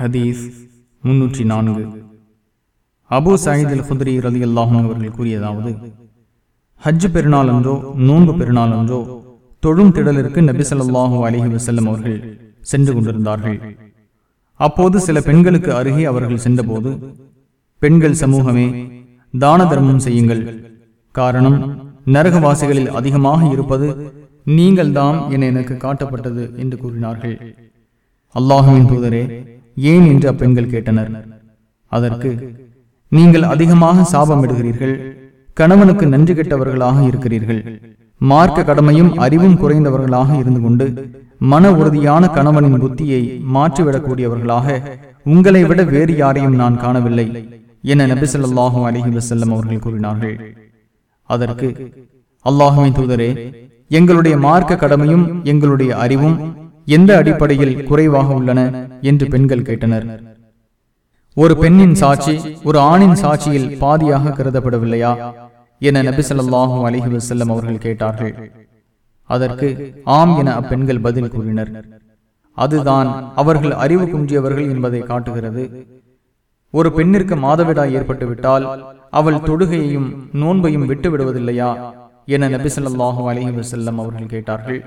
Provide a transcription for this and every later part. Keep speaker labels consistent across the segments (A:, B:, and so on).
A: ஹதீஸ் முன்னூற்றி நான்கு அபு சயீத் அல் குதிரி ரதி அல்லாஹும் அவர்கள் கூறியதாவது ஹஜ் பெருநாள் அன்றோ நோன்பு பெருநாள் அன்றோ தொழும் திடலிற்கு நபி ஸல்லல்லாஹு அலைஹி வஸல்லம் அவர்கள் சென்று கொண்டிருந்தார்கள். அப்போது சில பெண்களுக்கு அருகே அவர்கள் சென்றபோது பெண்கள் சமூகமே தான தர்மம் செய்யுங்கள். காரணம் நரகவாசிகளில் அதிகமாக இருப்பது நீங்கள்தாம் என எனக்கு காட்டப்பட்டது என்று கூறினார்கள். அல்லாஹுவின் தூதரே ஏன் என்று அப்பெண்கள் கேட்டனர். அதற்கு நீங்கள் அதிகமாக சாபமிடுகிறீர்கள் கணவனுக்கு நன்றி கெட்டவர்களாக இருக்கிறீர்கள் மார்க்க கடமையும் அறிவும் குறைந்தவர்களாக இருந்து கொண்டு மன உறுதியான கணவனின் புத்தியை மாற்றிவிடக்கூடியவர்களாக உங்களை விட வேறு யாரையும் நான் காணவில்லை என நபிசல்லாஹும் அலஹி வசல்லம் அவர்கள் கூறினார்கள். அதற்கு அல்லாஹுவின் தூதரே எங்களுடைய மார்க்க கடமையும் எங்களுடைய அறிவும் எந்த அடிப்படையில் குறைவாக உள்ளன என்று பெண்கள் கேட்டனர். ஒரு பெண்ணின் சாட்சி ஒரு ஆணின் சாட்சியில் பாதியாக கருதப்படவில்லையா என நபிசல்லாஹும் ஸல்லல்லாஹு வசல்லம் அவர்கள் கேட்டார்கள். அதற்கு ஆம் என அப்பெண்கள் பதில் கூறினர். அதுதான் அவர்கள் அறிவு குன்றியவர்கள் என்பதை காட்டுகிறது. ஒரு பெண்ணிற்கு மாதவிடாய் ஏற்பட்டுவிட்டால் அவள் தொடுகையையும் நோன்பையும் விட்டு விடுவதில்லையா என நபி ஸல்லல்லாஹு வசல்லம் அவர்கள் கேட்டார்கள்.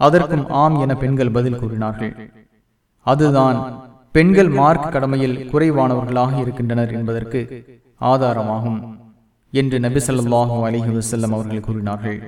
A: அதற்கும் ஆம் என பெண்கள் பதில் கூறினார்கள். அதுதான் பெண்கள் மார்க் கடமையில் குறைவானவர்களாக இருக்கின்றனர் என்பதற்கு ஆதாரமாகும் என்று நபி ஸல்லல்லாஹு அலைஹி அவர்கள் கூறினார்கள்.